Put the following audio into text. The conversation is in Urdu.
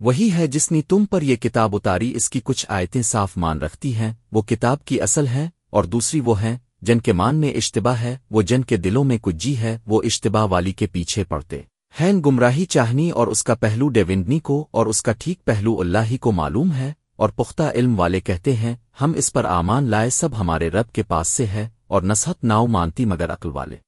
وہی ہے جس نے تم پر یہ کتاب اتاری، اس کی کچھ آیتیں صاف مان رکھتی ہیں، وہ کتاب کی اصل ہے اور دوسری وہ ہیں، جن کے مان میں اشتباہ ہے، وہ جن کے دلوں میں کچھ جی ہے، وہ اشتباہ والی کے پیچھے پڑتے۔ ہیں گمراہی چاہنی اور اس کا پہلو ڈیونڈنی کو اور اس کا ٹھیک پہلو اللہ ہی کو معلوم ہے اور پختہ علم والے کہتے ہیں، ہم اس پر آمان لائے، سب ہمارے رب کے پاس سے ہے اور نصحت ناؤ مانتی مگر عقل والے۔